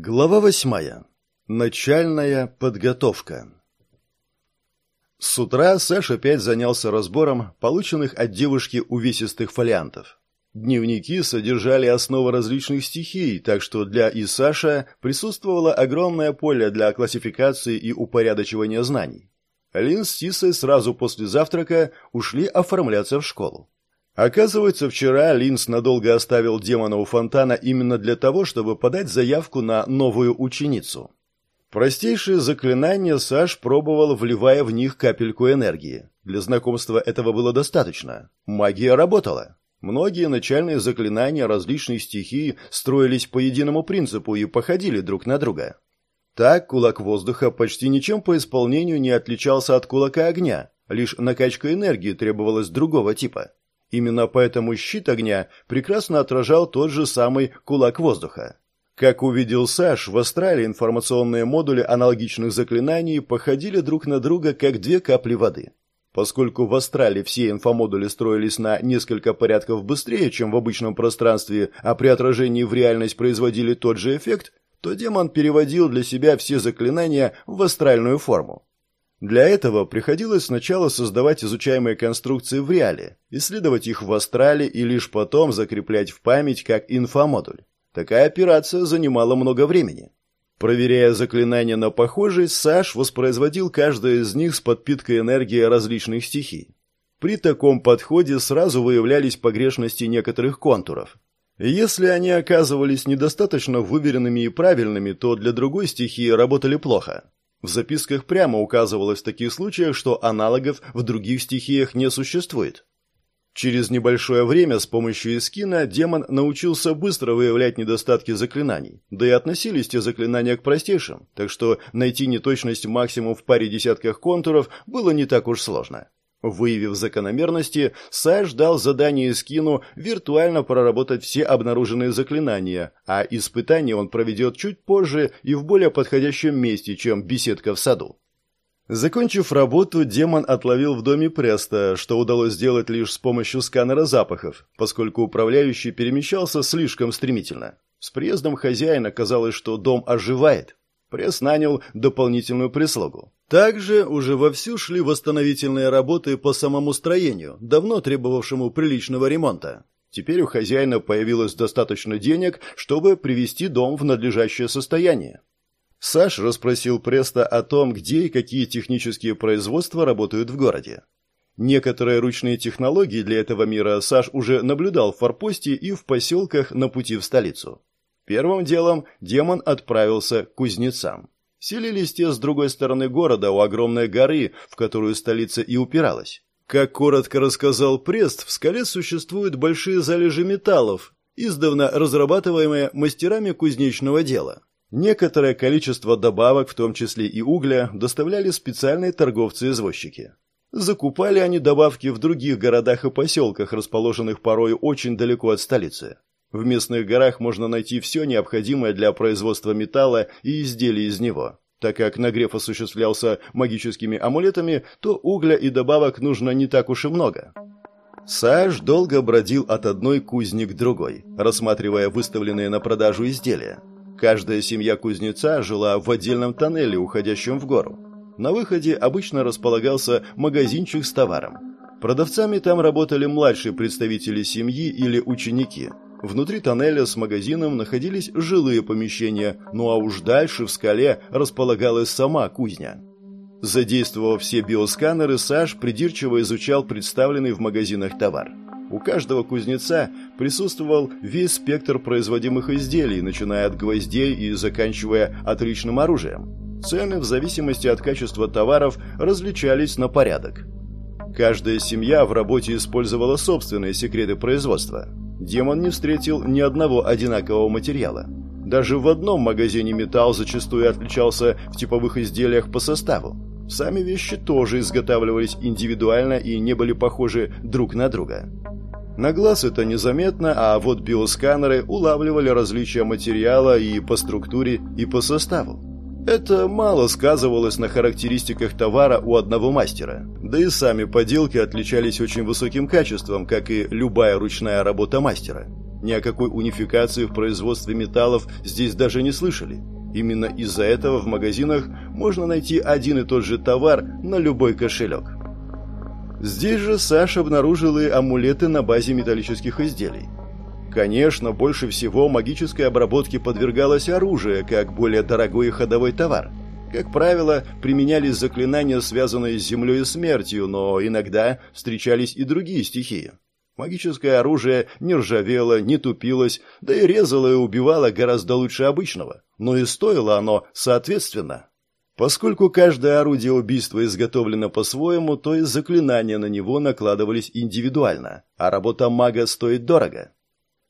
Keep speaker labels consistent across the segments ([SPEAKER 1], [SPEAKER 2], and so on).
[SPEAKER 1] Глава восьмая. Начальная подготовка. С утра Саша опять занялся разбором полученных от девушки увесистых фолиантов. Дневники содержали основы различных стихий, так что для и Саша присутствовало огромное поле для классификации и упорядочивания знаний. Лин с Тисой сразу после завтрака ушли оформляться в школу. Оказывается, вчера Линс надолго оставил демона у фонтана именно для того, чтобы подать заявку на новую ученицу. Простейшие заклинания Саш пробовал, вливая в них капельку энергии. Для знакомства этого было достаточно. Магия работала. Многие начальные заклинания различных стихий строились по единому принципу и походили друг на друга. Так кулак воздуха почти ничем по исполнению не отличался от кулака огня, лишь накачка энергии требовалась другого типа. Именно поэтому щит огня прекрасно отражал тот же самый кулак воздуха. Как увидел Саш, в Австралии информационные модули аналогичных заклинаний походили друг на друга, как две капли воды. Поскольку в Австралии все инфомодули строились на несколько порядков быстрее, чем в обычном пространстве, а при отражении в реальность производили тот же эффект, то демон переводил для себя все заклинания в астральную форму. Для этого приходилось сначала создавать изучаемые конструкции в реале, исследовать их в астрале и лишь потом закреплять в память как инфомодуль. Такая операция занимала много времени. Проверяя заклинания на похожесть, Саш воспроизводил каждое из них с подпиткой энергии различных стихий. При таком подходе сразу выявлялись погрешности некоторых контуров. Если они оказывались недостаточно выверенными и правильными, то для другой стихии работали плохо. В записках прямо указывалось в таких случаях, что аналогов в других стихиях не существует. Через небольшое время с помощью эскина демон научился быстро выявлять недостатки заклинаний, да и относились те заклинания к простейшим, так что найти неточность максимум в паре десятках контуров было не так уж сложно. Выявив закономерности, Саш дал задание Скину виртуально проработать все обнаруженные заклинания, а испытание он проведет чуть позже и в более подходящем месте, чем беседка в саду. Закончив работу, демон отловил в доме Преста, что удалось сделать лишь с помощью сканера запахов, поскольку управляющий перемещался слишком стремительно. С приездом хозяина казалось, что дом оживает. Пресс нанял дополнительную прислугу. Также уже вовсю шли восстановительные работы по самому строению, давно требовавшему приличного ремонта. Теперь у хозяина появилось достаточно денег, чтобы привести дом в надлежащее состояние. Саш расспросил Преста о том, где и какие технические производства работают в городе. Некоторые ручные технологии для этого мира Саш уже наблюдал в форпосте и в поселках на пути в столицу. Первым делом демон отправился к кузнецам. Селились те с другой стороны города, у огромной горы, в которую столица и упиралась. Как коротко рассказал Прест, в скале существуют большие залежи металлов, издавна разрабатываемые мастерами кузнечного дела. Некоторое количество добавок, в том числе и угля, доставляли специальные торговцы-извозчики. Закупали они добавки в других городах и поселках, расположенных порой очень далеко от столицы. В местных горах можно найти все необходимое для производства металла и изделий из него. Так как нагрев осуществлялся магическими амулетами, то угля и добавок нужно не так уж и много. Саш долго бродил от одной кузни к другой, рассматривая выставленные на продажу изделия. Каждая семья кузнеца жила в отдельном тоннеле, уходящем в гору. На выходе обычно располагался магазинчик с товаром. Продавцами там работали младшие представители семьи или ученики – Внутри тоннеля с магазином находились жилые помещения, ну а уж дальше в скале располагалась сама кузня. Задействовав все биосканеры, Саш придирчиво изучал представленный в магазинах товар. У каждого кузнеца присутствовал весь спектр производимых изделий, начиная от гвоздей и заканчивая отличным оружием. Цены в зависимости от качества товаров различались на порядок. Каждая семья в работе использовала собственные секреты производства – демон не встретил ни одного одинакового материала. Даже в одном магазине металл зачастую отличался в типовых изделиях по составу. Сами вещи тоже изготавливались индивидуально и не были похожи друг на друга. На глаз это незаметно, а вот биосканеры улавливали различия материала и по структуре, и по составу. Это мало сказывалось на характеристиках товара у одного мастера. Да и сами поделки отличались очень высоким качеством, как и любая ручная работа мастера. Ни о какой унификации в производстве металлов здесь даже не слышали. Именно из-за этого в магазинах можно найти один и тот же товар на любой кошелек. Здесь же Саша обнаружил и амулеты на базе металлических изделий. Конечно, больше всего магической обработке подвергалось оружие, как более дорогой ходовой товар. Как правило, применялись заклинания, связанные с землей и смертью, но иногда встречались и другие стихии. Магическое оружие не ржавело, не тупилось, да и резало и убивало гораздо лучше обычного. Но и стоило оно соответственно. Поскольку каждое орудие убийства изготовлено по-своему, то и заклинания на него накладывались индивидуально, а работа мага стоит дорого.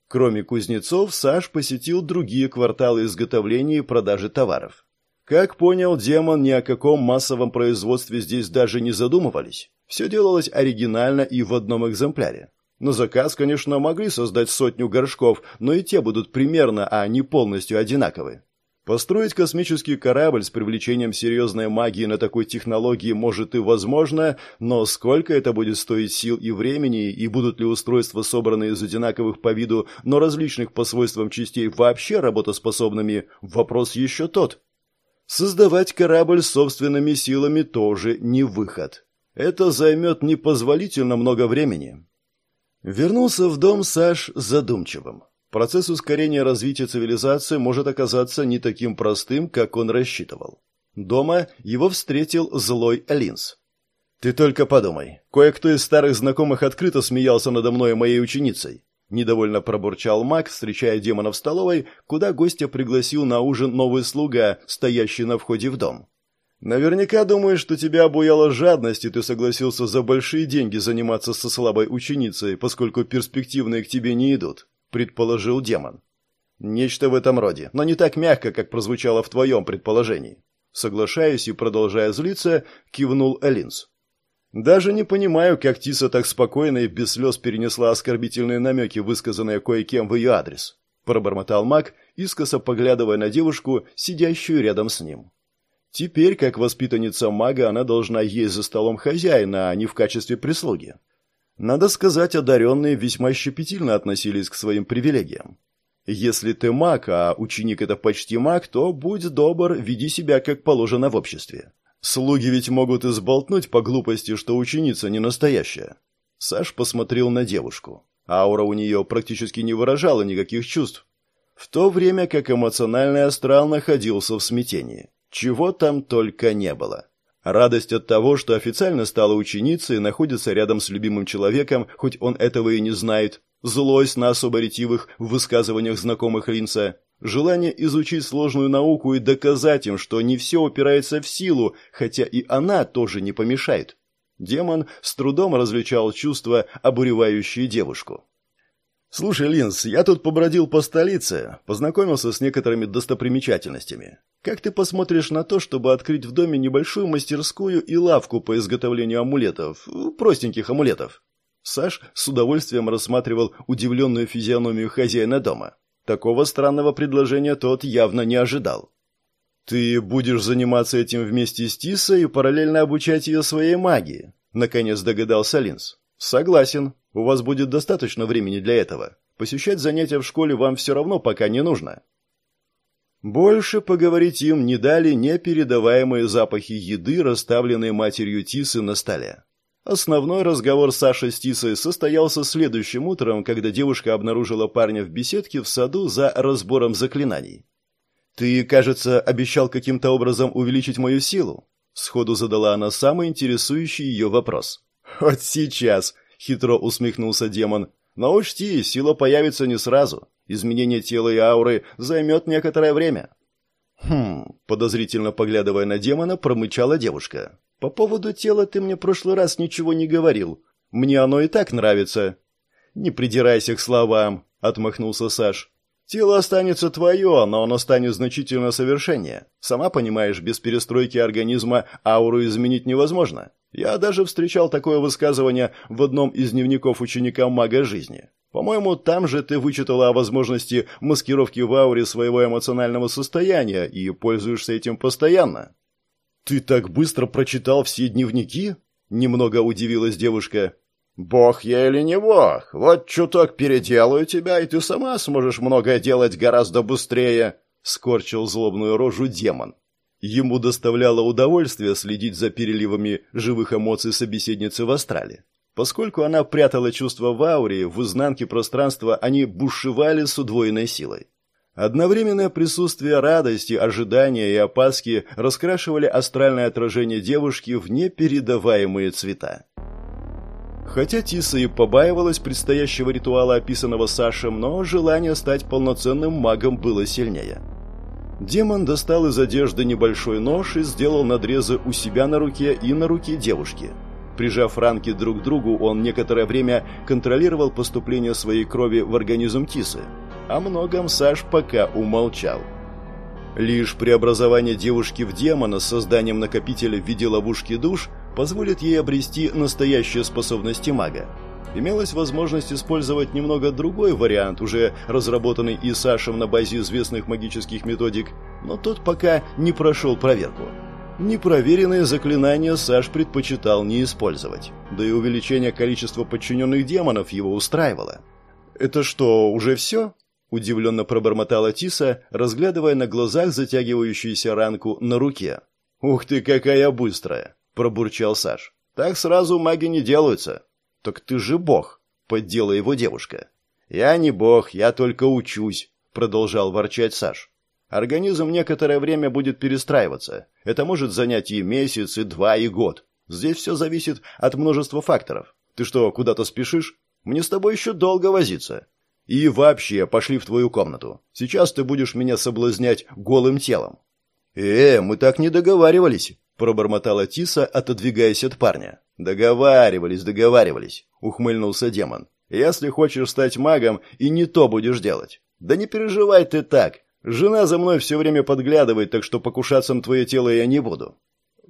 [SPEAKER 1] Кроме кузнецов, Саш посетил другие кварталы изготовления и продажи товаров. Как понял демон, ни о каком массовом производстве здесь даже не задумывались. Все делалось оригинально и в одном экземпляре. На заказ, конечно, могли создать сотню горшков, но и те будут примерно, а не полностью одинаковы. Построить космический корабль с привлечением серьезной магии на такой технологии может и возможно, но сколько это будет стоить сил и времени, и будут ли устройства, собранные из одинаковых по виду, но различных по свойствам частей, вообще работоспособными, вопрос еще тот. Создавать корабль собственными силами тоже не выход. Это займет непозволительно много времени. Вернулся в дом Саш задумчивым. Процесс ускорения развития цивилизации может оказаться не таким простым, как он рассчитывал. Дома его встретил злой Линз. «Ты только подумай. Кое-кто из старых знакомых открыто смеялся надо мной и моей ученицей. Недовольно пробурчал маг, встречая демона в столовой, куда гостя пригласил на ужин новый слуга, стоящий на входе в дом. «Наверняка думаешь, что тебя обуяла жадность, и ты согласился за большие деньги заниматься со слабой ученицей, поскольку перспективные к тебе не идут предположил демон. Нечто в этом роде, но не так мягко, как прозвучало в твоем предположении. Соглашаясь и продолжая злиться, кивнул Элинс. Даже не понимаю, как Тиса так спокойно и без слез перенесла оскорбительные намеки, высказанные кое-кем в ее адрес. Пробормотал маг, искоса поглядывая на девушку, сидящую рядом с ним. Теперь, как воспитанница мага, она должна есть за столом хозяина, а не в качестве прислуги. Надо сказать, одаренные весьма щепетильно относились к своим привилегиям. Если ты маг, а ученик это почти маг, то будь добр, веди себя как положено в обществе. Слуги ведь могут изболтнуть по глупости, что ученица не настоящая. Саш посмотрел на девушку. Аура у нее практически не выражала никаких чувств. В то время как эмоциональный астрал находился в смятении. Чего там только не было. Радость от того, что официально стала ученицей находится рядом с любимым человеком, хоть он этого и не знает, злость на особо ретивых в высказываниях знакомых Линца, желание изучить сложную науку и доказать им, что не все упирается в силу, хотя и она тоже не помешает. Демон с трудом различал чувства, обуревающие девушку. «Слушай, Линз, я тут побродил по столице, познакомился с некоторыми достопримечательностями. Как ты посмотришь на то, чтобы открыть в доме небольшую мастерскую и лавку по изготовлению амулетов, простеньких амулетов?» Саш с удовольствием рассматривал удивленную физиономию хозяина дома. Такого странного предложения тот явно не ожидал. «Ты будешь заниматься этим вместе с Тисой и параллельно обучать ее своей магии», — наконец догадался Линз. «Согласен. У вас будет достаточно времени для этого. Посещать занятия в школе вам все равно пока не нужно». Больше поговорить им не дали непередаваемые запахи еды, расставленные матерью Тисы на столе. Основной разговор Саши с Тисой состоялся следующим утром, когда девушка обнаружила парня в беседке в саду за разбором заклинаний. «Ты, кажется, обещал каким-то образом увеличить мою силу?» Сходу задала она самый интересующий ее вопрос. «Вот сейчас!» — хитро усмехнулся демон. «Но учти, сила появится не сразу. Изменение тела и ауры займет некоторое время». «Хм...» — подозрительно поглядывая на демона, промычала девушка. «По поводу тела ты мне в прошлый раз ничего не говорил. Мне оно и так нравится». «Не придирайся к словам», — отмахнулся Саш. Тело останется твое, но оно станет значительно совершеннее. Сама понимаешь, без перестройки организма ауру изменить невозможно. Я даже встречал такое высказывание в одном из дневников ученика мага жизни. По-моему, там же ты вычитала о возможности маскировки в ауре своего эмоционального состояния и пользуешься этим постоянно. Ты так быстро прочитал все дневники? Немного удивилась девушка.
[SPEAKER 2] «Бог я или не бог? Вот чуток переделаю тебя, и ты сама сможешь многое делать гораздо быстрее», — скорчил злобную рожу демон.
[SPEAKER 1] Ему доставляло удовольствие следить за переливами живых эмоций собеседницы в астрале. Поскольку она прятала чувства в ауре, в изнанке пространства они бушевали с удвоенной силой. Одновременное присутствие радости, ожидания и опаски раскрашивали астральное отражение девушки в непередаваемые цвета. Хотя Тиса и побаивалась предстоящего ритуала, описанного Сашем, но желание стать полноценным магом было сильнее. Демон достал из одежды небольшой нож и сделал надрезы у себя на руке и на руке девушки – Прижав ранки друг к другу, он некоторое время контролировал поступление своей крови в организм Тисы. О многом Саш пока умолчал. Лишь преобразование девушки в демона с созданием накопителя в виде ловушки душ позволит ей обрести настоящие способности мага. Имелась возможность использовать немного другой вариант, уже разработанный и Сашем на базе известных магических методик, но тот пока не прошел проверку. Непроверенные заклинания Саш предпочитал не использовать, да и увеличение количества подчиненных демонов его устраивало. «Это что, уже все?» – удивленно пробормотала Тиса, разглядывая на глазах затягивающуюся ранку на руке. «Ух ты, какая быстрая!» – пробурчал Саш. «Так сразу маги не делаются». «Так ты же бог!» – поддела его девушка. «Я не бог, я только учусь», – продолжал ворчать Саш. Организм некоторое время будет перестраиваться. Это может занять и месяц, и два, и год. Здесь все зависит от множества факторов. Ты что, куда-то спешишь? Мне с тобой еще долго возиться. И вообще, пошли в твою комнату. Сейчас ты будешь меня соблазнять голым телом. Э, мы так не договаривались, пробормотала Тиса, отодвигаясь от парня. Договаривались, договаривались, ухмыльнулся демон. Если хочешь стать магом, и не то будешь делать. Да не переживай ты так. Жена за мной все время подглядывает, так что покушаться на твое тело я не буду».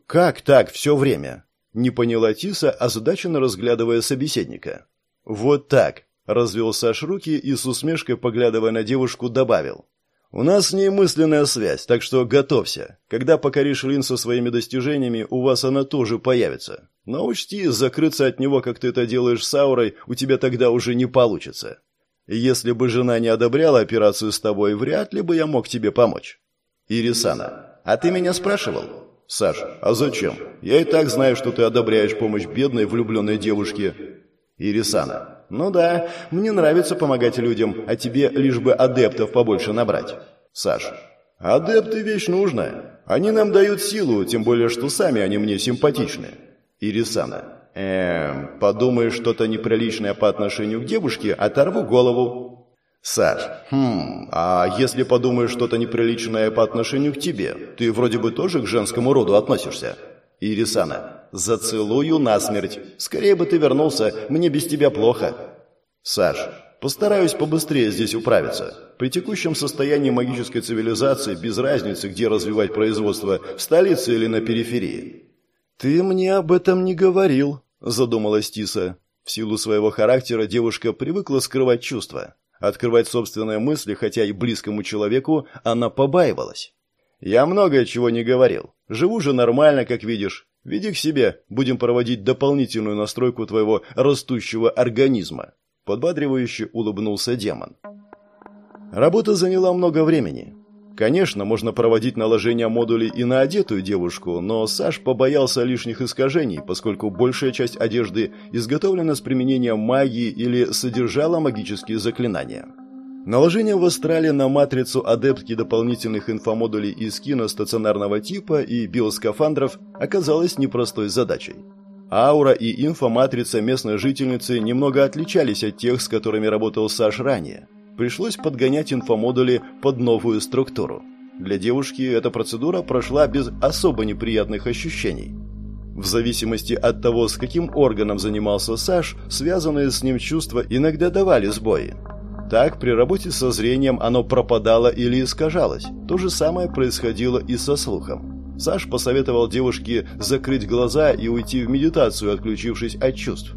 [SPEAKER 1] «Как так все время?» — не поняла Тиса, озадаченно разглядывая собеседника. «Вот так», — развел Саш руки и с усмешкой, поглядывая на девушку, добавил. «У нас с ней мысленная связь, так что готовься. Когда покоришь Лин со своими достижениями, у вас она тоже появится. Но учти, закрыться от него, как ты это делаешь с аурой, у тебя тогда уже не получится. Если бы жена не одобряла операцию с тобой, вряд ли бы я мог тебе помочь. Ирисана, а ты меня спрашивал? Саш, а зачем? Я и так знаю, что ты одобряешь помощь бедной влюбленной девушке. Ирисана, ну да, мне нравится помогать людям, а тебе лишь бы адептов побольше набрать. Саш, адепты вещь нужная. Они нам дают силу, тем более, что сами они мне симпатичны. Ирисана, Эм, подумаешь что-то неприличное по отношению к девушке, оторву голову. Саш, хм, а если подумаешь что-то неприличное по отношению к тебе, ты вроде бы тоже к женскому роду относишься? Ирисана, зацелую насмерть. Скорее бы ты вернулся, мне без тебя плохо. Саш, постараюсь побыстрее здесь управиться. При текущем состоянии магической цивилизации без разницы, где развивать производство, в столице или на периферии. «Ты мне об этом не говорил», задумалась Тиса. В силу своего характера девушка привыкла скрывать чувства. Открывать собственные мысли, хотя и близкому человеку, она побаивалась. «Я многое чего не говорил. Живу же нормально, как видишь. Веди к себе, будем проводить дополнительную настройку твоего растущего организма». Подбадривающе улыбнулся демон. Работа заняла много времени. Конечно, можно проводить наложение модулей и на одетую девушку, но Саш побоялся лишних искажений, поскольку большая часть одежды изготовлена с применением магии или содержала магические заклинания. Наложение в астрале на матрицу адептки дополнительных инфомодулей из кино стационарного типа и биоскафандров оказалось непростой задачей. Аура и инфоматрица местной жительницы немного отличались от тех, с которыми работал Саш ранее – пришлось подгонять инфомодули под новую структуру. Для девушки эта процедура прошла без особо неприятных ощущений. В зависимости от того, с каким органом занимался Саш, связанные с ним чувства иногда давали сбои. Так, при работе со зрением оно пропадало или искажалось. То же самое происходило и со слухом. Саш посоветовал девушке закрыть глаза и уйти в медитацию, отключившись от чувств.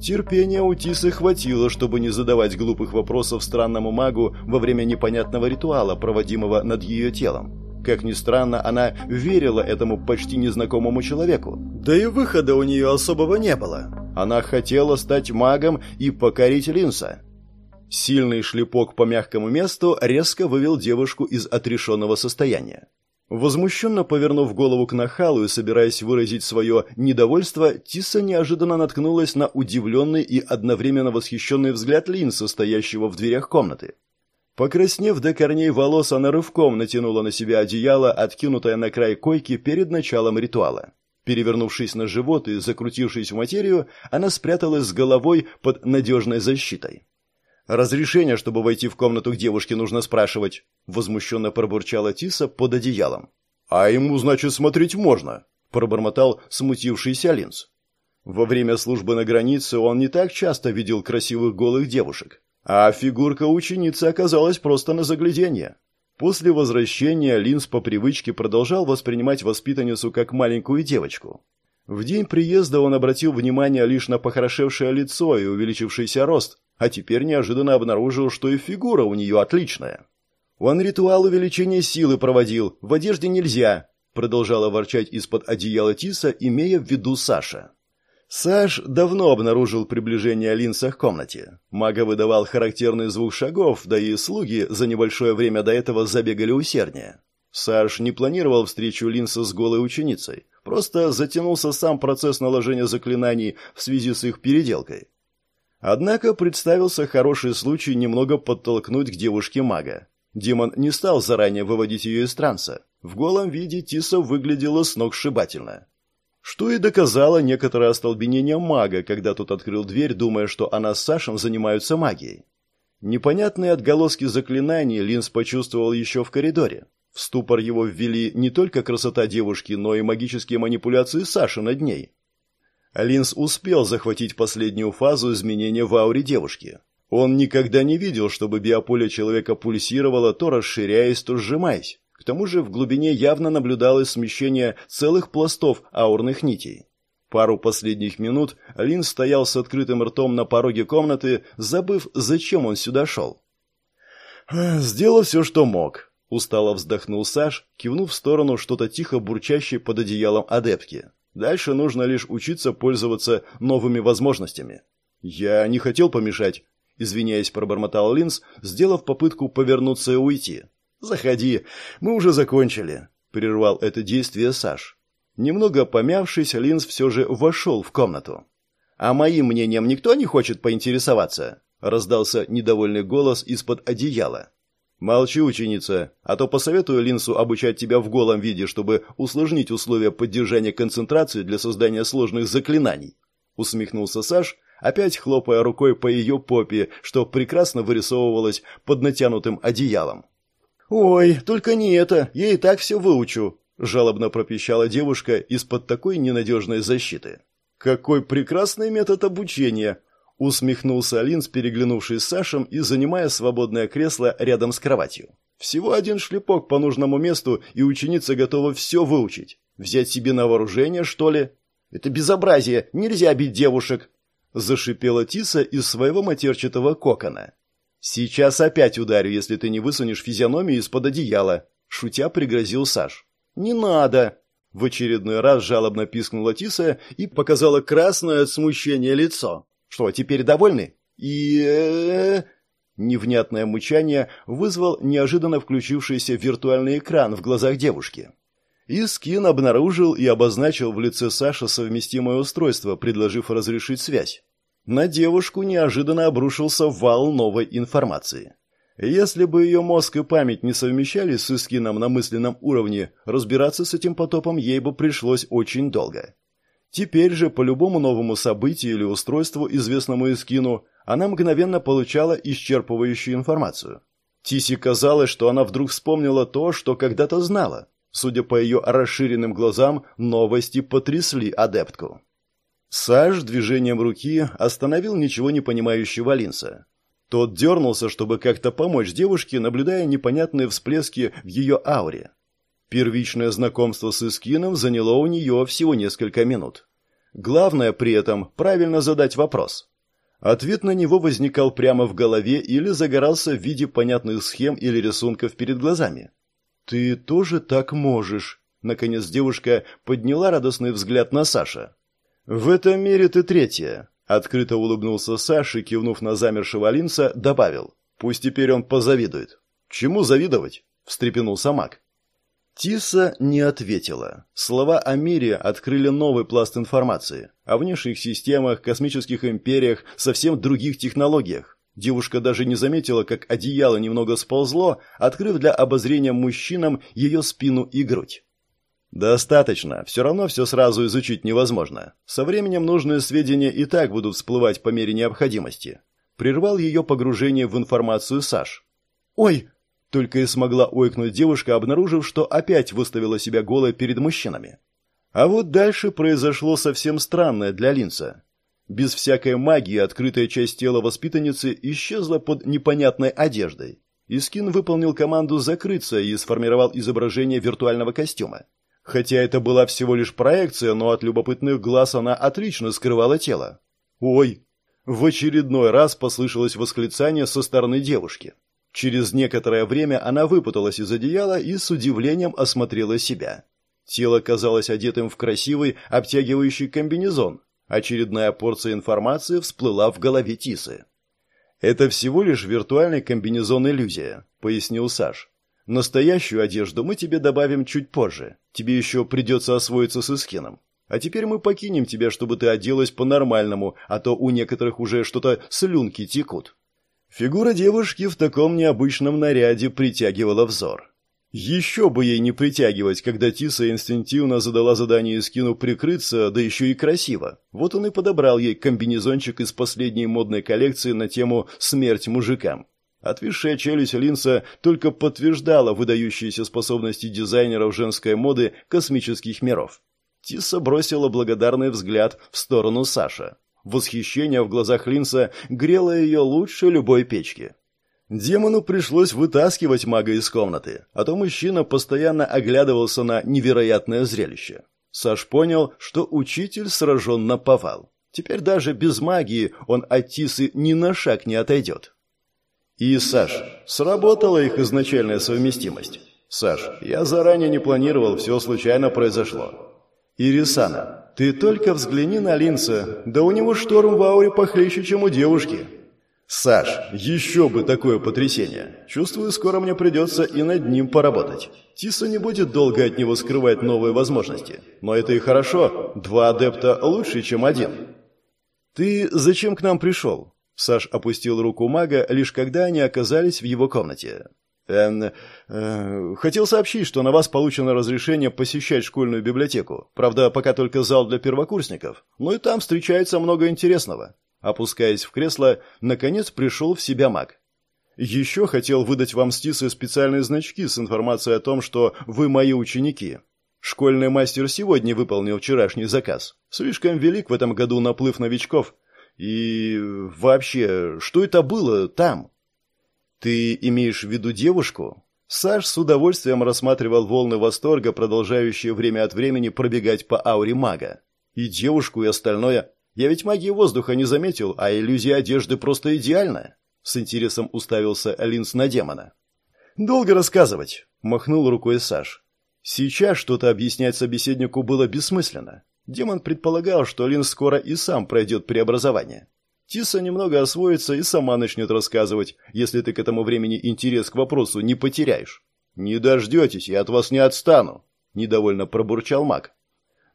[SPEAKER 1] Терпения у Тисы хватило, чтобы не задавать глупых вопросов странному магу во время непонятного ритуала, проводимого над ее телом. Как ни странно, она верила этому почти незнакомому человеку. Да и выхода у нее особого не было.
[SPEAKER 2] Она хотела стать магом и покорить Линса.
[SPEAKER 1] Сильный шлепок по мягкому месту резко вывел девушку из отрешенного состояния. Возмущенно повернув голову к нахалу и собираясь выразить свое недовольство, Тиса неожиданно наткнулась на удивленный и одновременно восхищенный взгляд Линса, стоящего в дверях комнаты. Покраснев до корней волос, она рывком натянула на себя одеяло, откинутое на край койки перед началом ритуала. Перевернувшись на живот и закрутившись в материю, она спряталась с головой под надежной защитой. «Разрешение, чтобы войти в комнату к девушке, нужно спрашивать», — возмущенно пробурчала Тиса под одеялом.
[SPEAKER 2] «А ему, значит, смотреть можно», — пробормотал смутившийся Линз.
[SPEAKER 1] Во время службы на границе он не так часто видел красивых голых девушек. А фигурка ученицы оказалась просто на загляденье. После возвращения Линз по привычке продолжал воспринимать воспитанницу как маленькую девочку. В день приезда он обратил внимание лишь на похорошевшее лицо и увеличившийся рост, а теперь неожиданно обнаружил, что и фигура у нее отличная. «Он ритуал увеличения силы проводил, в одежде нельзя», продолжала ворчать из-под одеяла Тиса, имея в виду Саша. Саш давно обнаружил приближение Линса к комнате. Мага выдавал характерный звук шагов, да и слуги за небольшое время до этого забегали усерднее. Саш не планировал встречу Линса с голой ученицей, просто затянулся сам процесс наложения заклинаний в связи с их переделкой. Однако представился хороший случай немного подтолкнуть к девушке мага. Демон не стал заранее выводить ее из транса. В голом виде Тиса выглядела сногсшибательно. Что и доказало некоторое остолбенение мага, когда тот открыл дверь, думая, что она с Сашем занимаются магией. Непонятные отголоски заклинаний Линз почувствовал еще в коридоре. В ступор его ввели не только красота девушки, но и магические манипуляции Саши над ней. Линз успел захватить последнюю фазу изменения в ауре девушки. Он никогда не видел, чтобы биополе человека пульсировало, то расширяясь, то сжимаясь тому же в глубине явно наблюдалось смещение целых пластов аурных нитей. Пару последних минут Лин стоял с открытым ртом на пороге комнаты, забыв, зачем он сюда шел. «Сделал все, что мог», — устало вздохнул Саш, кивнув в сторону что-то тихо бурчащее под одеялом адептки. «Дальше нужно лишь учиться пользоваться новыми возможностями». «Я не хотел помешать», — извиняясь, пробормотал Линз, сделав попытку повернуться и уйти. «Заходи, мы уже закончили», — прервал это действие Саш. Немного помявшись, Линз все же вошел в комнату. «А моим мнением никто не хочет поинтересоваться?» — раздался недовольный голос из-под одеяла. «Молчи, ученица, а то посоветую Линсу обучать тебя в голом виде, чтобы усложнить условия поддержания концентрации для создания сложных заклинаний», — усмехнулся Саш, опять хлопая рукой по ее попе, что прекрасно вырисовывалось под натянутым одеялом. «Ой, только не это, я и так все выучу», – жалобно пропищала девушка из-под такой ненадежной защиты. «Какой прекрасный метод обучения!» – усмехнулся Алинс, переглянувшись с Сашем и занимая свободное кресло рядом с кроватью. «Всего один шлепок по нужному месту, и ученица готова все выучить. Взять себе на вооружение, что ли?» «Это безобразие! Нельзя бить девушек!» – зашипела Тиса из своего матерчатого кокона. «Сейчас опять ударю, если ты не высунешь физиономию из-под одеяла», — шутя пригрозил Саш. «Не надо!» В очередной раз жалобно пискнула Тиса и показала красное от смущения лицо. «Что, теперь довольны?» И... Невнятное мычание вызвал неожиданно включившийся виртуальный экран в глазах девушки. Искин обнаружил и обозначил в лице Саши совместимое устройство, предложив разрешить связь. На девушку неожиданно обрушился вал новой информации. Если бы ее мозг и память не совмещались с Искином на мысленном уровне, разбираться с этим потопом ей бы пришлось очень долго. Теперь же по любому новому событию или устройству, известному Искину, она мгновенно получала исчерпывающую информацию. Тиси казалось, что она вдруг вспомнила то, что когда-то знала. Судя по ее расширенным глазам, новости потрясли адептку. Саш движением руки остановил ничего не понимающего Линса. Тот дернулся, чтобы как-то помочь девушке, наблюдая непонятные всплески в ее ауре. Первичное знакомство с Искином заняло у нее всего несколько минут. Главное при этом правильно задать вопрос. Ответ на него возникал прямо в голове или загорался в виде понятных схем или рисунков перед глазами. «Ты тоже так можешь?» Наконец девушка подняла радостный взгляд на Саша. «В этом мире ты третья», — открыто улыбнулся Саша и, кивнув на замершего Линца, добавил. «Пусть теперь он позавидует». «Чему завидовать?» — встрепенулся маг. Тиса не ответила. Слова о мире открыли новый пласт информации. О внешних системах, космических империях, совсем других технологиях. Девушка даже не заметила, как одеяло немного сползло, открыв для обозрения мужчинам ее спину и грудь. «Достаточно. Все равно все сразу изучить невозможно. Со временем нужные сведения и так будут всплывать по мере необходимости». Прервал ее погружение в информацию Саш. «Ой!» Только и смогла ойкнуть девушка, обнаружив, что опять выставила себя голой перед мужчинами. А вот дальше произошло совсем странное для Линца. Без всякой магии открытая часть тела воспитанницы исчезла под непонятной одеждой. Искин выполнил команду закрыться и сформировал изображение виртуального костюма. Хотя это была всего лишь проекция, но от любопытных глаз она отлично скрывала тело. «Ой!» В очередной раз послышалось восклицание со стороны девушки. Через некоторое время она выпуталась из одеяла и с удивлением осмотрела себя. Тело казалось одетым в красивый, обтягивающий комбинезон. Очередная порция информации всплыла в голове Тисы. «Это всего лишь виртуальный комбинезон-иллюзия», — пояснил Саш. «Настоящую одежду мы тебе добавим чуть позже. Тебе еще придется освоиться с эскином. А теперь мы покинем тебя, чтобы ты оделась по-нормальному, а то у некоторых уже что-то слюнки текут». Фигура девушки в таком необычном наряде притягивала взор. Еще бы ей не притягивать, когда Тиса инстинктивно задала задание Скину прикрыться, да еще и красиво. Вот он и подобрал ей комбинезончик из последней модной коллекции на тему «Смерть мужикам». Отвисшая челюсть Линса только подтверждала выдающиеся способности дизайнеров женской моды космических миров. Тиса бросила благодарный взгляд в сторону Саша. Восхищение в глазах Линса грело ее лучше любой печки. Демону пришлось вытаскивать мага из комнаты, а то мужчина постоянно оглядывался на невероятное зрелище. Саш понял, что учитель сражен на повал. Теперь даже без магии он от Тисы ни на шаг не отойдет. И, Саш, сработала их изначальная совместимость. Саш, я заранее не планировал, все случайно произошло. Ирисана, ты только взгляни на Линца, да у него шторм в ауре похлеще, чем у девушки. Саш, еще бы такое потрясение. Чувствую, скоро мне придется и над ним поработать. Тиса не будет долго от него скрывать новые возможности. Но это и хорошо. Два адепта лучше, чем один. Ты зачем к нам пришел? Саш опустил руку мага, лишь когда они оказались в его комнате. Эм, э, хотел сообщить, что на вас получено разрешение посещать школьную библиотеку. Правда, пока только зал для первокурсников. Но и там встречается много интересного. Опускаясь в кресло, наконец пришел в себя маг. Еще хотел выдать вам с специальные значки с информацией о том, что вы мои ученики. Школьный мастер сегодня выполнил вчерашний заказ. Слишком велик в этом году наплыв новичков. И вообще, что это было там? «Ты имеешь в виду девушку?» Саш с удовольствием рассматривал волны восторга, продолжающие время от времени пробегать по ауре мага. И девушку, и остальное. Я ведь магии воздуха не заметил, а иллюзия одежды просто идеальная. С интересом уставился Линс на демона. «Долго рассказывать», — махнул рукой Саш. Сейчас что-то объяснять собеседнику было бессмысленно. Демон предполагал, что Линс скоро и сам пройдет преобразование. Тиса немного освоится и сама начнет рассказывать, если ты к этому времени интерес к вопросу не потеряешь. «Не дождетесь, я от вас не отстану», — недовольно пробурчал маг.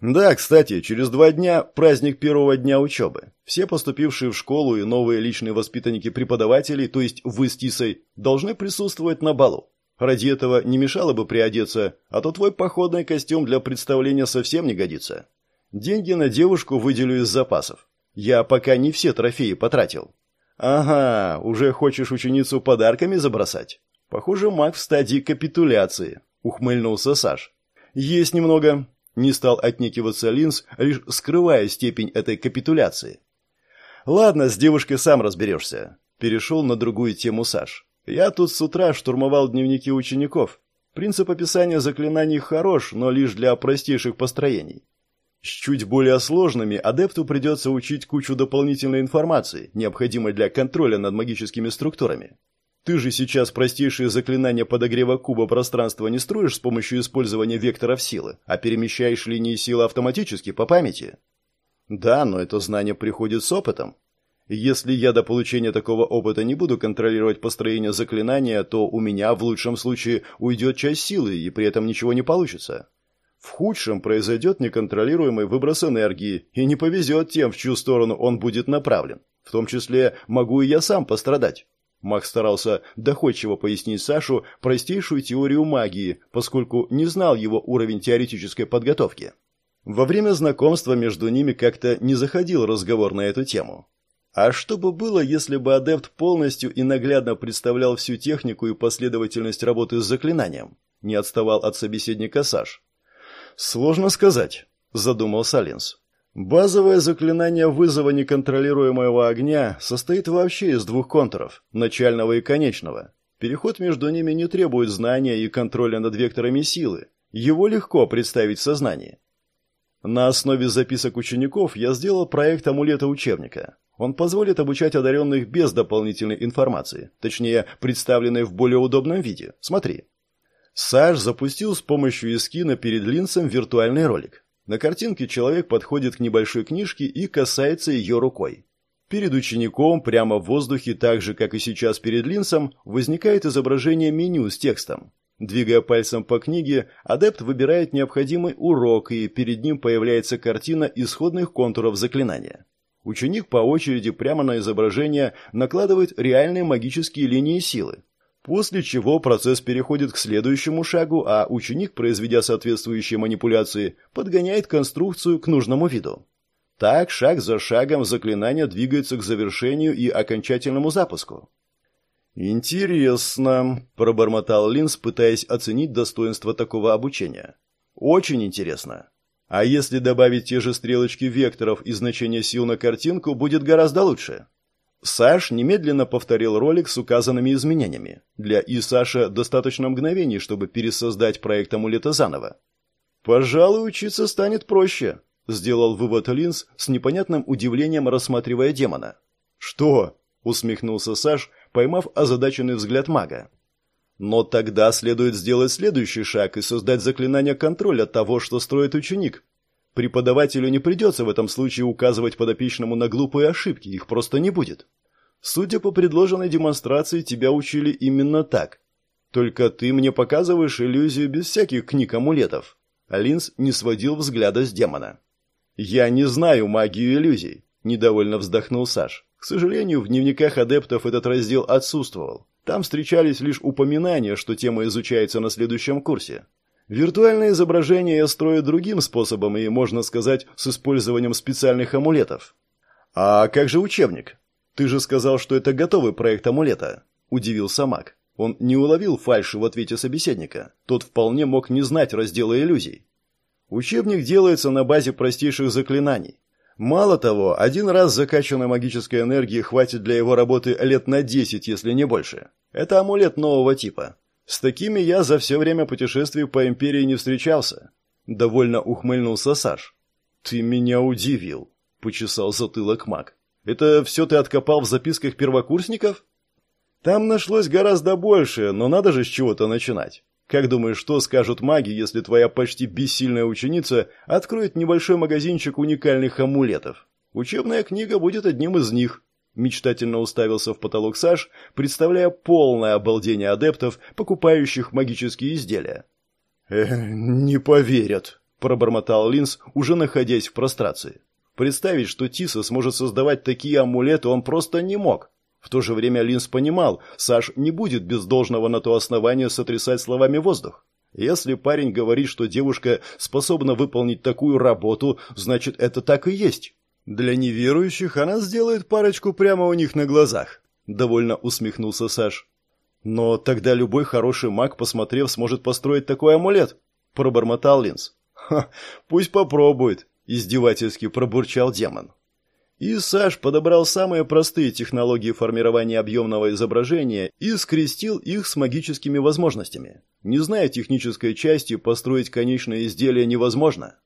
[SPEAKER 1] «Да, кстати, через два дня праздник первого дня учебы. Все поступившие в школу и новые личные воспитанники преподавателей, то есть вы с Тисой, должны присутствовать на балу. Ради этого не мешало бы приодеться, а то твой походный костюм для представления совсем не годится. Деньги на девушку выделю из запасов. Я пока не все трофеи потратил. Ага, уже хочешь ученицу подарками забросать? Похоже, маг в стадии капитуляции, ухмыльнулся Саш. Есть немного. Не стал отнекиваться Линз, лишь скрывая степень этой капитуляции. Ладно, с девушкой сам разберешься. Перешел на другую тему Саш. Я тут с утра штурмовал дневники учеников. Принцип описания заклинаний хорош, но лишь для простейших построений. С чуть более сложными адепту придется учить кучу дополнительной информации, необходимой для контроля над магическими структурами. Ты же сейчас простейшие заклинания подогрева куба пространства не строишь с помощью использования векторов силы, а перемещаешь линии силы автоматически по памяти. Да, но это знание приходит с опытом. Если я до получения такого опыта не буду контролировать построение заклинания, то у меня в лучшем случае уйдет часть силы, и при этом ничего не получится. В худшем произойдет неконтролируемый выброс энергии, и не повезет тем, в чью сторону он будет направлен. В том числе могу и я сам пострадать. Маг старался доходчиво пояснить Сашу простейшую теорию магии, поскольку не знал его уровень теоретической подготовки. Во время знакомства между ними как-то не заходил разговор на эту тему. А что бы было, если бы адепт полностью и наглядно представлял всю технику и последовательность работы с заклинанием? Не отставал от собеседника Саш. Сложно сказать, задумался Линс. Базовое заклинание вызова неконтролируемого огня состоит вообще из двух контуров – начального и конечного. Переход между ними не требует знания и контроля над векторами силы. Его легко представить в сознании. На основе записок учеников я сделал проект амулета-учебника. Он позволит обучать одаренных без дополнительной информации, точнее, представленной в более удобном виде. Смотри. Саш запустил с помощью эскина перед линзом виртуальный ролик. На картинке человек подходит к небольшой книжке и касается ее рукой. Перед учеником, прямо в воздухе, так же, как и сейчас перед линзом, возникает изображение меню с текстом. Двигая пальцем по книге, адепт выбирает необходимый урок, и перед ним появляется картина исходных контуров заклинания. Ученик по очереди прямо на изображение накладывает реальные магические линии силы. После чего процесс переходит к следующему шагу, а ученик, произведя соответствующие манипуляции, подгоняет конструкцию к нужному виду. Так, шаг за шагом заклинание двигается к завершению и окончательному запуску. «Интересно», – пробормотал Линз, пытаясь оценить достоинство такого обучения. «Очень интересно. А если добавить те же стрелочки векторов и значение сил на картинку, будет гораздо лучше. Саш немедленно повторил ролик с указанными изменениями. Для И Саша достаточно мгновений, чтобы пересоздать проект амулета заново. «Пожалуй, учиться станет проще», — сделал вывод Линз с непонятным удивлением, рассматривая демона. «Что?» — усмехнулся Саш, поймав озадаченный взгляд мага. Но тогда следует сделать следующий шаг и создать заклинание контроля того, что строит ученик. Преподавателю не придется в этом случае указывать подопечному на глупые ошибки, их просто не будет. Судя по предложенной демонстрации, тебя учили именно так. Только ты мне показываешь иллюзию без всяких книг-амулетов. Алинс не сводил взгляда с демона. «Я не знаю магию иллюзий», – недовольно вздохнул Саш. К сожалению, в дневниках адептов этот раздел отсутствовал. Там встречались лишь упоминания, что тема изучается на следующем курсе. Виртуальное изображение я строю другим способом и, можно сказать, с использованием специальных амулетов. А как же учебник? Ты же сказал, что это готовый проект амулета, удивился Мак. Он не уловил фальши в ответе собеседника. Тот вполне мог не знать раздела иллюзий. Учебник делается на базе простейших заклинаний. Мало того, один раз закачанной магической энергии хватит для его работы лет на 10, если не больше. Это амулет нового типа. С такими я за все время путешествий по империи не встречался. Довольно ухмыльнулся Саш. Ты меня удивил, почесал затылок маг. Это все ты откопал в записках первокурсников? Там нашлось гораздо больше, но надо же с чего-то начинать. Как думаешь, что скажут маги, если твоя почти бессильная ученица откроет небольшой магазинчик уникальных амулетов? Учебная книга будет одним из них. Мечтательно уставился в потолок Саш, представляя полное обалдение адептов, покупающих магические изделия. «Э, «Не поверят», – пробормотал Линз, уже находясь в прострации. Представить, что Тиса сможет создавать такие амулеты, он просто не мог. В то же время Линз понимал, Саш не будет без должного на то основания сотрясать словами воздух. Если парень говорит, что девушка способна выполнить такую работу, значит, это так и есть. Для неверующих она сделает парочку прямо у них на глазах, довольно усмехнулся Саш. Но тогда любой хороший маг, посмотрев, сможет построить такой амулет, пробормотал Линз. Ха, пусть попробует, издевательски пробурчал демон. И Саш подобрал самые простые технологии формирования объемного изображения и скрестил их с магическими возможностями. Не зная технической части, построить конечное изделие невозможно.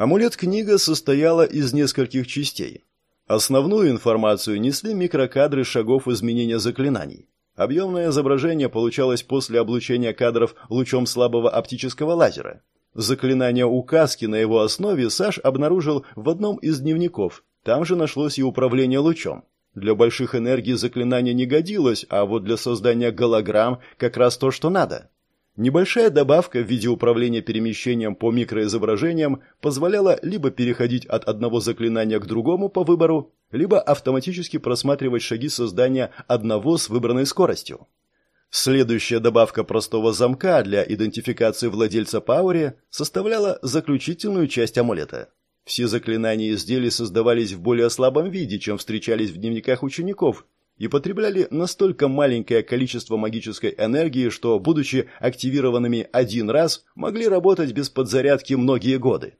[SPEAKER 1] Амулет-книга состояла из нескольких частей. Основную информацию несли микрокадры шагов изменения заклинаний. Объемное изображение получалось после облучения кадров лучом слабого оптического лазера. Заклинание указки на его основе Саш обнаружил в одном из дневников. Там же нашлось и управление лучом. Для больших энергий заклинание не годилось, а вот для создания голограмм как раз то, что надо. Небольшая добавка в виде управления перемещением по микроизображениям позволяла либо переходить от одного заклинания к другому по выбору, либо автоматически просматривать шаги создания одного с выбранной скоростью. Следующая добавка простого замка для идентификации владельца Паури составляла заключительную часть амулета. Все заклинания и изделия создавались в более слабом виде, чем встречались в дневниках учеников, и потребляли настолько маленькое количество магической энергии, что, будучи активированными один раз, могли работать без подзарядки многие годы.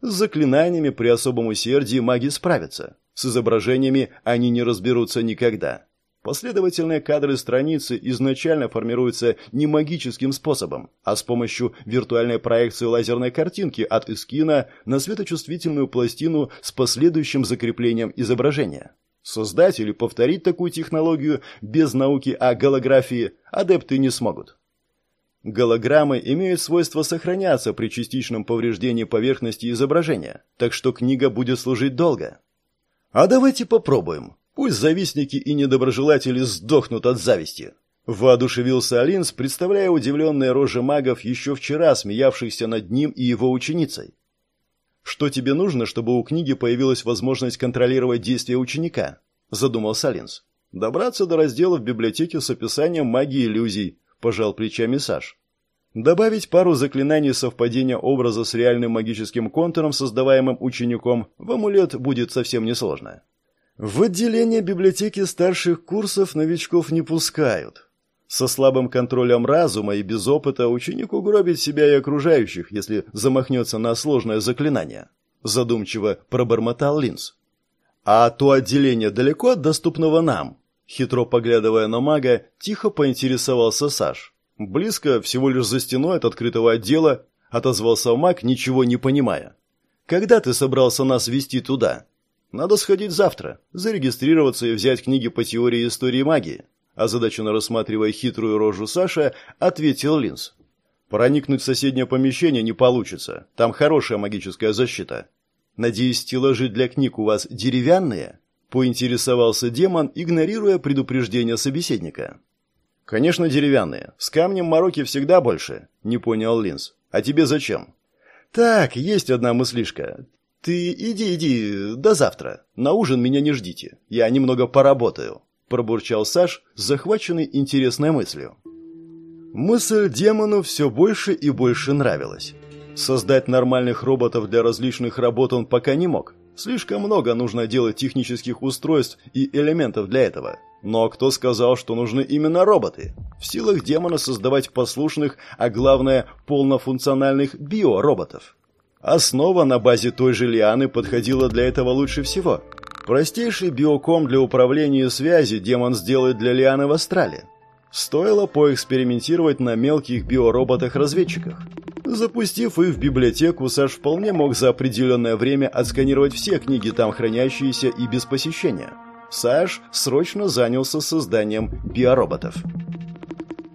[SPEAKER 1] С заклинаниями при особом усердии маги справятся. С изображениями они не разберутся никогда. Последовательные кадры страницы изначально формируются не магическим способом, а с помощью виртуальной проекции лазерной картинки от эскина на светочувствительную пластину с последующим закреплением изображения. Создать или повторить такую технологию без науки о голографии адепты не смогут. Голограммы имеют свойство сохраняться при частичном повреждении поверхности изображения, так что книга будет служить долго. А давайте попробуем. Пусть завистники и недоброжелатели сдохнут от зависти. Воодушевился Алинс, представляя удивленные рожи магов, еще вчера смеявшихся над ним и его ученицей. «Что тебе нужно, чтобы у книги появилась возможность контролировать действия ученика?» – задумался Алинс. «Добраться до раздела в библиотеке с описанием магии иллюзий», – пожал плечами Саш. Добавить пару заклинаний совпадения образа с реальным магическим контуром, создаваемым учеником, в амулет будет совсем несложно. В отделение библиотеки старших курсов новичков не пускают. Со слабым контролем разума и без опыта ученик угробит себя и окружающих, если замахнется на сложное заклинание. Задумчиво пробормотал Линз. А то отделение далеко от доступного нам? Хитро поглядывая на мага, тихо поинтересовался Саш. Близко, всего лишь за стеной от открытого отдела, отозвался маг, ничего не понимая. Когда ты собрался нас вести туда? Надо сходить завтра, зарегистрироваться и взять книги по теории истории магии. Озадаченно рассматривая хитрую рожу Саша, ответил Линз. Проникнуть в соседнее помещение не получится. Там хорошая магическая защита. Надеюсь, стеллажи для книг у вас деревянные? Поинтересовался демон, игнорируя предупреждение собеседника. Конечно, деревянные. С камнем мороки всегда больше, не понял Линз. А тебе зачем? Так, есть одна мыслишка. «Ты иди, иди, до завтра. На ужин меня не ждите. Я немного поработаю», – пробурчал Саш, захваченный интересной мыслью. Мысль демону все больше и больше нравилась. Создать нормальных роботов для различных работ он пока не мог. Слишком много нужно делать технических устройств и элементов для этого. Но кто сказал, что нужны именно роботы? В силах демона создавать послушных, а главное, полнофункциональных биороботов. Основа на базе той же лианы подходила для этого лучше всего. Простейший биоком для управления связи демон сделает для лианы в Астрале. Стоило поэкспериментировать на мелких биороботах-разведчиках. Запустив их в библиотеку, Саш вполне мог за определенное время отсканировать все книги там хранящиеся и без посещения. Саш срочно занялся созданием биороботов.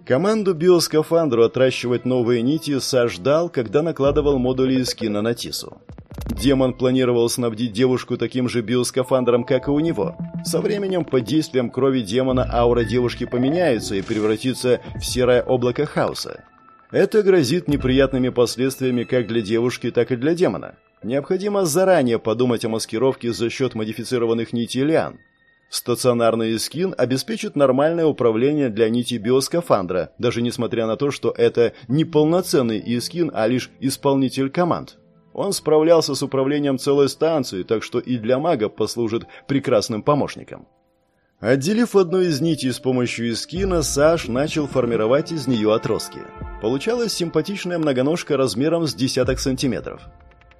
[SPEAKER 1] Команду биоскафандру отращивать новые нити Саш ждал, когда накладывал модули из кино на Тису. Демон планировал снабдить девушку таким же биоскафандром, как и у него. Со временем, под действием крови демона, аура девушки поменяется и превратится в серое облако хаоса. Это грозит неприятными последствиями как для девушки, так и для демона. Необходимо заранее подумать о маскировке за счет модифицированных нитей лиан. Стационарный скин обеспечит нормальное управление для нити биоскафандра, даже несмотря на то, что это не полноценный искин, а лишь исполнитель команд. Он справлялся с управлением целой станции, так что и для мага послужит прекрасным помощником. Отделив одну из нитей с помощью искина, Саш начал формировать из нее отростки. Получалась симпатичная многоножка размером с десяток сантиметров.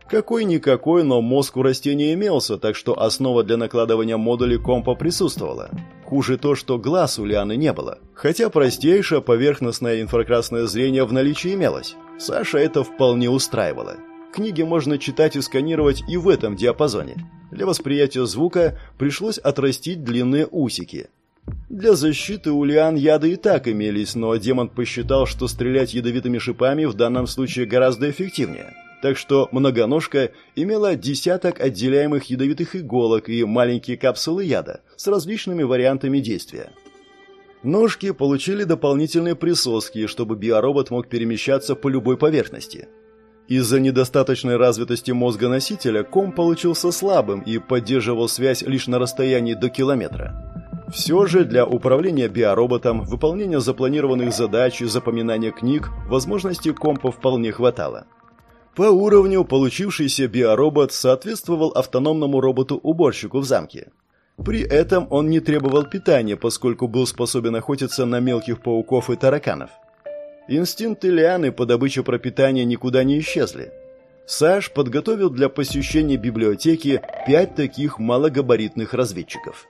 [SPEAKER 1] Какой-никакой, но мозг у растения имелся, так что основа для накладывания модулей компа присутствовала. Хуже то, что глаз у Лианы не было. Хотя простейшее поверхностное инфракрасное зрение в наличии имелось. Саша это вполне устраивало. Книги можно читать и сканировать и в этом диапазоне. Для восприятия звука пришлось отрастить длинные усики. Для защиты у лиан яды и так имелись, но демон посчитал, что стрелять ядовитыми шипами в данном случае гораздо эффективнее. Так что многоножка имела десяток отделяемых ядовитых иголок и маленькие капсулы яда с различными вариантами действия. Ножки получили дополнительные присоски, чтобы биоробот мог перемещаться по любой поверхности. Из-за недостаточной развитости мозга носителя ком получился слабым и поддерживал связь лишь на расстоянии до километра. Все же для управления биороботом, выполнения запланированных задач и запоминания книг возможностей компа вполне хватало. По уровню получившийся биоробот соответствовал автономному роботу-уборщику в замке. При этом он не требовал питания, поскольку был способен охотиться на мелких пауков и тараканов. Инстинкты Лианы по добыче пропитания никуда не исчезли. Саш подготовил для посещения библиотеки пять таких малогабаритных разведчиков.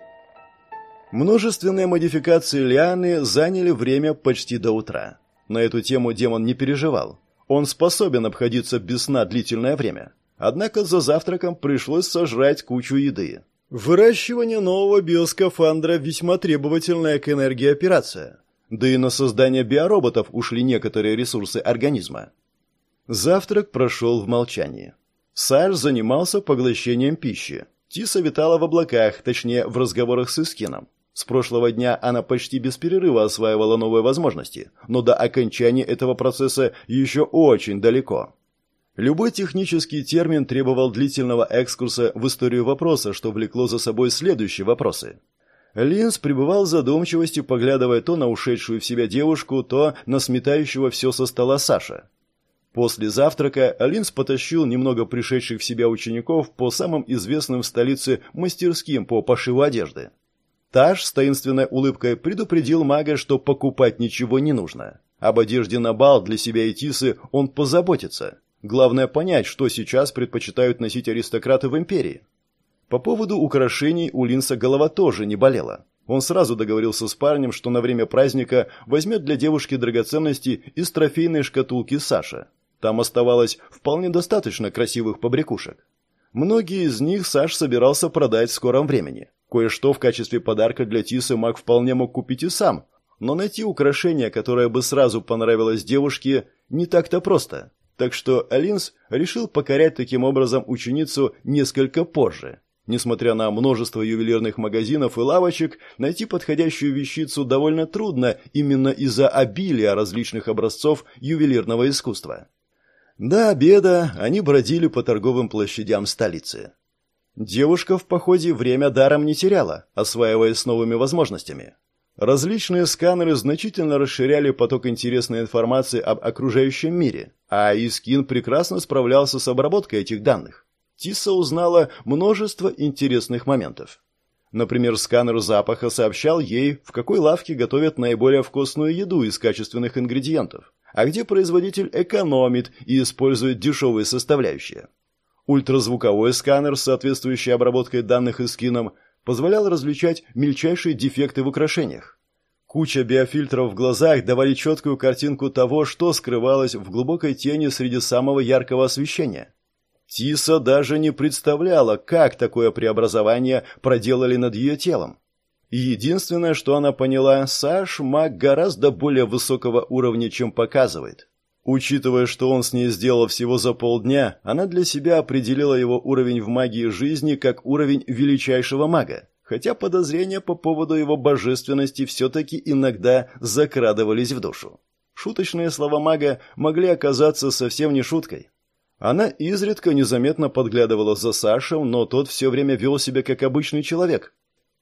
[SPEAKER 1] Множественные модификации Лианы заняли время почти до утра. На эту тему демон не переживал. Он способен обходиться без сна длительное время. Однако за завтраком пришлось сожрать кучу еды. Выращивание нового биоскафандра весьма требовательная к энергии операция. Да и на создание биороботов ушли некоторые ресурсы организма. Завтрак прошел в молчании. Саш занимался поглощением пищи. Тиса витала в облаках, точнее, в разговорах с Искином. С прошлого дня она почти без перерыва осваивала новые возможности, но до окончания этого процесса еще очень далеко. Любой технический термин требовал длительного экскурса в историю вопроса, что влекло за собой следующие вопросы. Линз пребывал в задумчивости, поглядывая то на ушедшую в себя девушку, то на сметающего все со стола Саша. После завтрака Линз потащил немного пришедших в себя учеников по самым известным в столице мастерским по пошиву одежды. Таш с таинственной улыбкой предупредил мага, что покупать ничего не нужно. Об одежде на бал для себя и Тисы он позаботится. Главное понять, что сейчас предпочитают носить аристократы в империи. По поводу украшений у Линса голова тоже не болела. Он сразу договорился с парнем, что на время праздника возьмет для девушки драгоценности из трофейной шкатулки Саша. Там оставалось вполне достаточно красивых побрякушек. Многие из них Саш собирался продать в скором времени. Кое-что в качестве подарка для Тисы маг вполне мог купить и сам, но найти украшение, которое бы сразу понравилось девушке, не так-то просто. Так что Алинс решил покорять таким образом ученицу несколько позже. Несмотря на множество ювелирных магазинов и лавочек, найти подходящую вещицу довольно трудно именно из-за обилия различных образцов ювелирного искусства. До обеда они бродили по торговым площадям столицы. Девушка в походе время даром не теряла, осваиваясь новыми возможностями. Различные сканеры значительно расширяли поток интересной информации об окружающем мире, а Искин прекрасно справлялся с обработкой этих данных. Тиса узнала множество интересных моментов. Например, сканер запаха сообщал ей, в какой лавке готовят наиболее вкусную еду из качественных ингредиентов, а где производитель экономит и использует дешевые составляющие. Ультразвуковой сканер с соответствующей обработкой данных Искином – позволял различать мельчайшие дефекты в украшениях. Куча биофильтров в глазах давали четкую картинку того, что скрывалось в глубокой тени среди самого яркого освещения. Тиса даже не представляла, как такое преобразование проделали над ее телом. Единственное, что она поняла, Саш маг гораздо более высокого уровня, чем показывает. Учитывая, что он с ней сделал всего за полдня, она для себя определила его уровень в магии жизни как уровень величайшего мага, хотя подозрения по поводу его божественности все-таки иногда закрадывались в душу. Шуточные слова мага могли оказаться совсем не шуткой. Она изредка незаметно подглядывала за Сашем, но тот все время вел себя как обычный человек.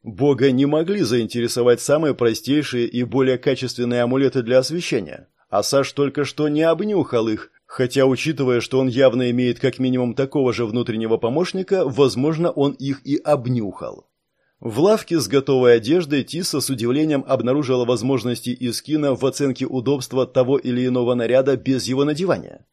[SPEAKER 1] Бога не могли заинтересовать самые простейшие и более качественные амулеты для освещения а Саш только что не обнюхал их, хотя, учитывая, что он явно имеет как минимум такого же внутреннего помощника, возможно, он их и обнюхал. В лавке с готовой одеждой Тиса с удивлением обнаружила возможности Искина в оценке удобства того или иного наряда без его надевания.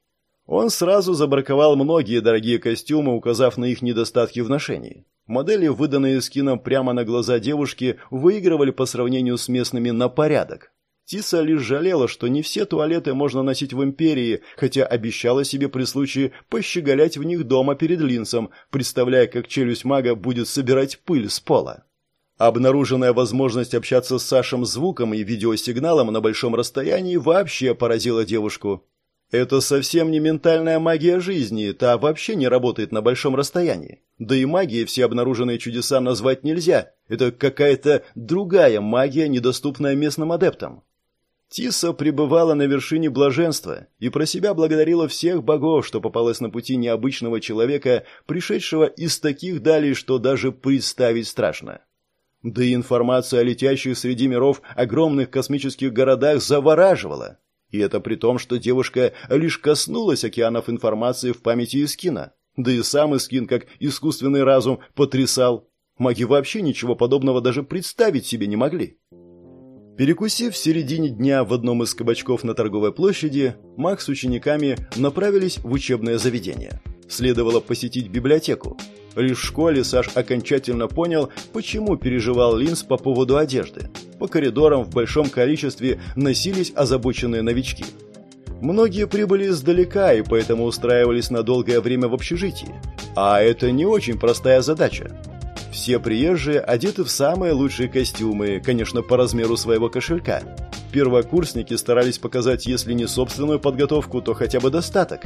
[SPEAKER 1] Он сразу забраковал многие дорогие костюмы, указав на их недостатки в ношении. Модели, выданные Искином прямо на глаза девушки, выигрывали по сравнению с местными на порядок. Тиса лишь жалела, что не все туалеты можно носить в империи, хотя обещала себе при случае пощеголять в них дома перед линцем, представляя, как челюсть мага будет собирать пыль с пола. Обнаруженная возможность общаться с Сашем звуком и видеосигналом на большом расстоянии вообще поразила девушку. Это совсем не ментальная магия жизни, та вообще не работает на большом расстоянии. Да и магией все обнаруженные чудеса назвать нельзя. Это какая-то другая магия, недоступная местным адептам. Тиса пребывала на вершине блаженства и про себя благодарила всех богов, что попалась на пути необычного человека, пришедшего из таких далей, что даже представить страшно. Да и информация о летящих среди миров огромных космических городах завораживала. И это при том, что девушка лишь коснулась океанов информации в памяти Искина. Да и сам Искин, как искусственный разум, потрясал. Маги вообще ничего подобного даже представить себе не могли. Перекусив в середине дня в одном из кабачков на торговой площади, маг с учениками направились в учебное заведение. Следовало посетить библиотеку. Лишь в школе Саш окончательно понял, почему переживал Линз по поводу одежды. По коридорам в большом количестве носились озабоченные новички. Многие прибыли издалека и поэтому устраивались на долгое время в общежитии. А это не очень простая задача. Все приезжие одеты в самые лучшие костюмы, конечно, по размеру своего кошелька. Первокурсники старались показать, если не собственную подготовку, то хотя бы достаток.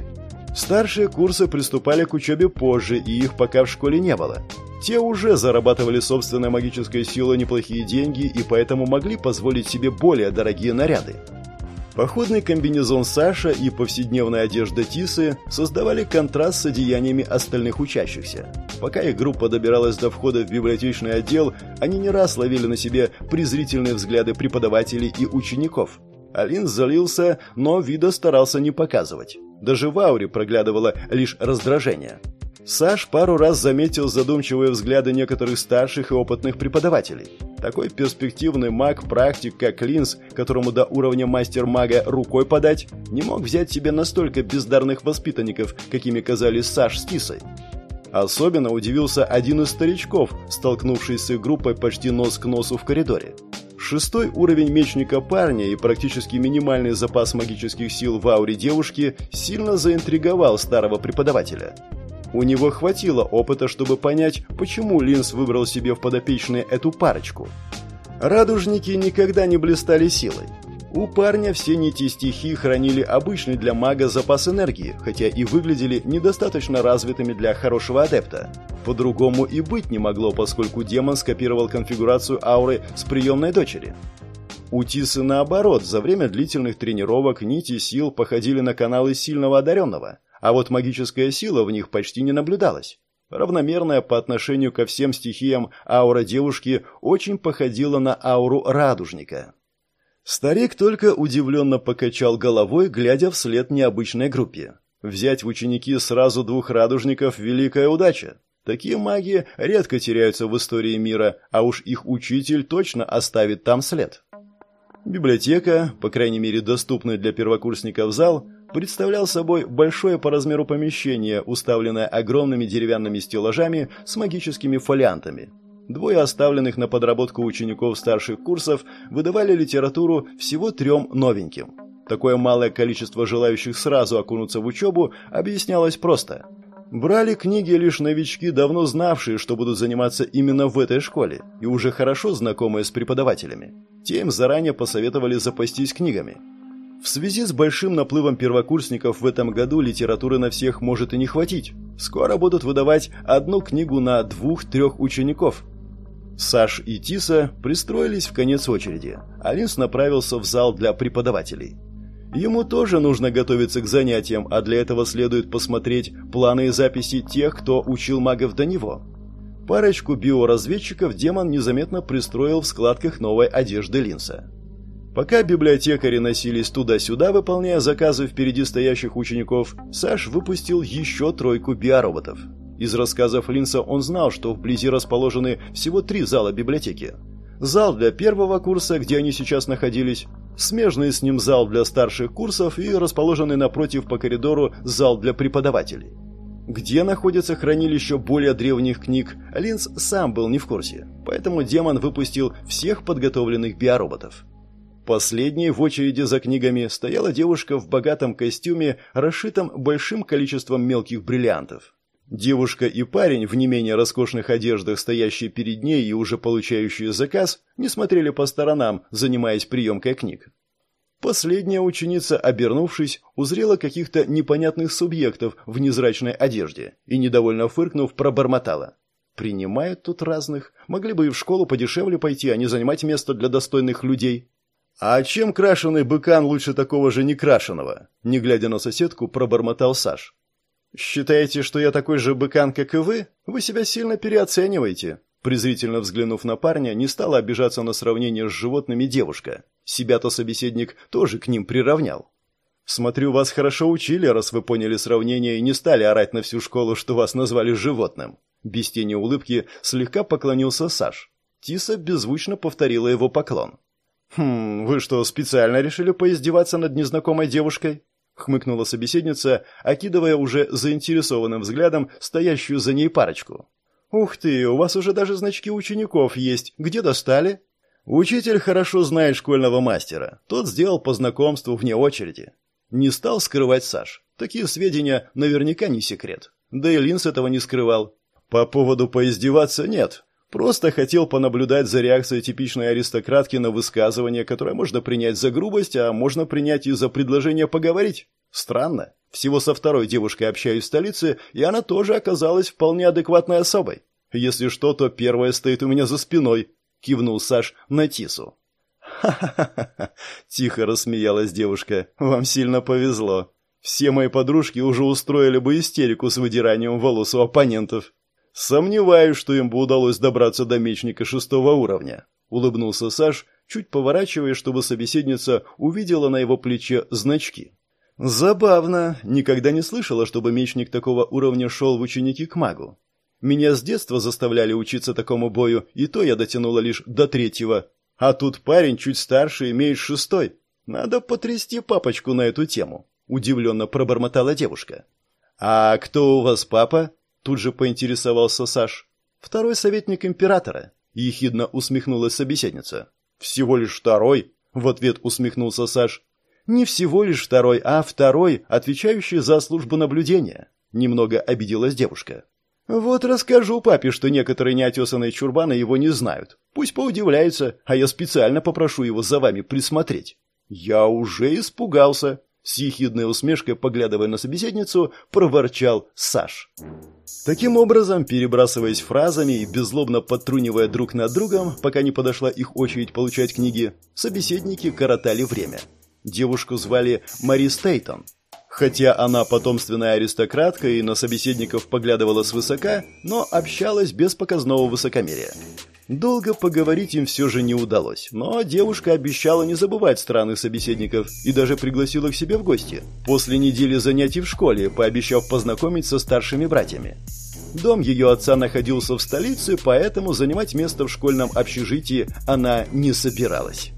[SPEAKER 1] Старшие курсы приступали к учебе позже, и их пока в школе не было. Те уже зарабатывали собственной магической силой неплохие деньги и поэтому могли позволить себе более дорогие наряды. Походный комбинезон Саша и повседневная одежда Тисы создавали контраст с одеяниями остальных учащихся. Пока их группа добиралась до входа в библиотечный отдел, они не раз ловили на себе презрительные взгляды преподавателей и учеников. Алин залился, но вида старался не показывать. Даже в ауре проглядывало лишь раздражение. Саш пару раз заметил задумчивые взгляды некоторых старших и опытных преподавателей. Такой перспективный маг-практик, как Линз, которому до уровня мастер-мага рукой подать, не мог взять себе настолько бездарных воспитанников, какими казались Саш с Тисой. Особенно удивился один из старичков, столкнувшийся с группой почти нос к носу в коридоре. Шестой уровень мечника парня и практически минимальный запас магических сил в ауре девушки сильно заинтриговал старого преподавателя. У него хватило опыта, чтобы понять, почему Линс выбрал себе в подопечные эту парочку. Радужники никогда не блистали силой. У парня все нити стихии хранили обычный для мага запас энергии, хотя и выглядели недостаточно развитыми для хорошего адепта. По-другому и быть не могло, поскольку демон скопировал конфигурацию ауры с приемной дочери. У Тисы наоборот, за время длительных тренировок нити сил походили на каналы сильного одаренного, а вот магическая сила в них почти не наблюдалась. Равномерная по отношению ко всем стихиям аура девушки очень походила на ауру радужника. Старик только удивленно покачал головой, глядя вслед необычной группе. Взять в ученики сразу двух радужников – великая удача. Такие маги редко теряются в истории мира, а уж их учитель точно оставит там след. Библиотека, по крайней мере доступный для первокурсников зал, представлял собой большое по размеру помещение, уставленное огромными деревянными стеллажами с магическими фолиантами. Двое оставленных на подработку учеников старших курсов выдавали литературу всего трем новеньким. Такое малое количество желающих сразу окунуться в учебу объяснялось просто – Брали книги лишь новички, давно знавшие, что будут заниматься именно в этой школе, и уже хорошо знакомые с преподавателями. Тем заранее посоветовали запастись книгами. В связи с большим наплывом первокурсников в этом году литературы на всех может и не хватить. Скоро будут выдавать одну книгу на двух-трех учеников. Саш и Тиса пристроились в конец очереди. Алинс направился в зал для преподавателей. Ему тоже нужно готовиться к занятиям, а для этого следует посмотреть планы и записи тех, кто учил магов до него. Парочку биоразведчиков демон незаметно пристроил в складках новой одежды Линса. Пока библиотекари носились туда-сюда, выполняя заказы впереди стоящих учеников, Саш выпустил еще тройку биороботов. Из рассказов Линса он знал, что вблизи расположены всего три зала библиотеки. Зал для первого курса, где они сейчас находились, смежный с ним зал для старших курсов и расположенный напротив по коридору зал для преподавателей. Где находится хранилище более древних книг, Линз сам был не в курсе, поэтому демон выпустил всех подготовленных биороботов. Последней в очереди за книгами стояла девушка в богатом костюме, расшитом большим количеством мелких бриллиантов. Девушка и парень в не менее роскошных одеждах, стоящие перед ней и уже получающие заказ, не смотрели по сторонам, занимаясь приемкой книг. Последняя ученица, обернувшись, узрела каких-то непонятных субъектов в незрачной одежде и, недовольно фыркнув, пробормотала. «Принимают тут разных. Могли бы и в школу подешевле пойти, а не занимать место для достойных людей». «А чем крашеный быкан лучше такого же некрашенного?» Не глядя на соседку, пробормотал Саш. «Считаете, что я такой же быкан, как и вы? Вы себя сильно переоцениваете». Презрительно взглянув на парня, не стала обижаться на сравнение с животными девушка. Себя-то собеседник тоже к ним приравнял. «Смотрю, вас хорошо учили, раз вы поняли сравнение и не стали орать на всю школу, что вас назвали животным». Без тени улыбки слегка поклонился Саш. Тиса беззвучно повторила его поклон. «Хм, вы что, специально решили поиздеваться над незнакомой девушкой?» Хмыкнула собеседница, окидывая уже заинтересованным взглядом стоящую за ней парочку. «Ух ты, у вас уже даже значки учеников есть. Где достали?» «Учитель хорошо знает школьного мастера. Тот сделал по знакомству вне очереди». Не стал скрывать Саш. Такие сведения наверняка не секрет. Да и Линс этого не скрывал. По поводу поиздеваться нет. Просто хотел понаблюдать за реакцией типичной аристократки на высказывание, которое можно принять за грубость, а можно принять и за предложение поговорить. Странно. Всего со второй девушкой общаюсь в столице, и она тоже оказалась вполне адекватной особой. Если что, то первая стоит у меня за спиной, кивнул Саш на Тису. «Ха-ха-ха!» — тихо рассмеялась девушка. «Вам сильно повезло. Все мои подружки уже устроили бы истерику с выдиранием волос у оппонентов. Сомневаюсь, что им бы удалось добраться до мечника шестого уровня. Улыбнулся Саш, чуть поворачивая, чтобы собеседница увидела на его плече значки. Забавно. Никогда не слышала, чтобы мечник такого уровня шел в ученики к магу. Меня с детства заставляли учиться такому бою, и то я дотянула лишь до третьего. А тут парень чуть старше имеет шестой. Надо потрясти папочку на эту тему. Удивленно пробормотала девушка. «А кто у вас папа?» Тут же поинтересовался Саш. Второй советник императора. Ехидно усмехнулась собеседница. Всего лишь второй? В ответ усмехнулся Саш. Не всего лишь второй, а второй, отвечающий за службу наблюдения. Немного обиделась девушка. Вот расскажу папе, что некоторые неотесанные чурбаны его не знают. Пусть поудивляются, а я специально попрошу его за вами присмотреть. Я уже испугался, с ехидной усмешкой, поглядывая на собеседницу, проворчал Саш. Таким образом, перебрасываясь фразами и беззлобно подтрунивая друг над другом, пока не подошла их очередь получать книги, собеседники коротали время. Девушку звали Мари Стейтон. Хотя она потомственная аристократка и на собеседников поглядывала свысока, но общалась без показного высокомерия. Долго поговорить им все же не удалось, но девушка обещала не забывать странных собеседников и даже пригласила к себе в гости, после недели занятий в школе, пообещав познакомить со старшими братьями. Дом ее отца находился в столице, поэтому занимать место в школьном общежитии она не собиралась.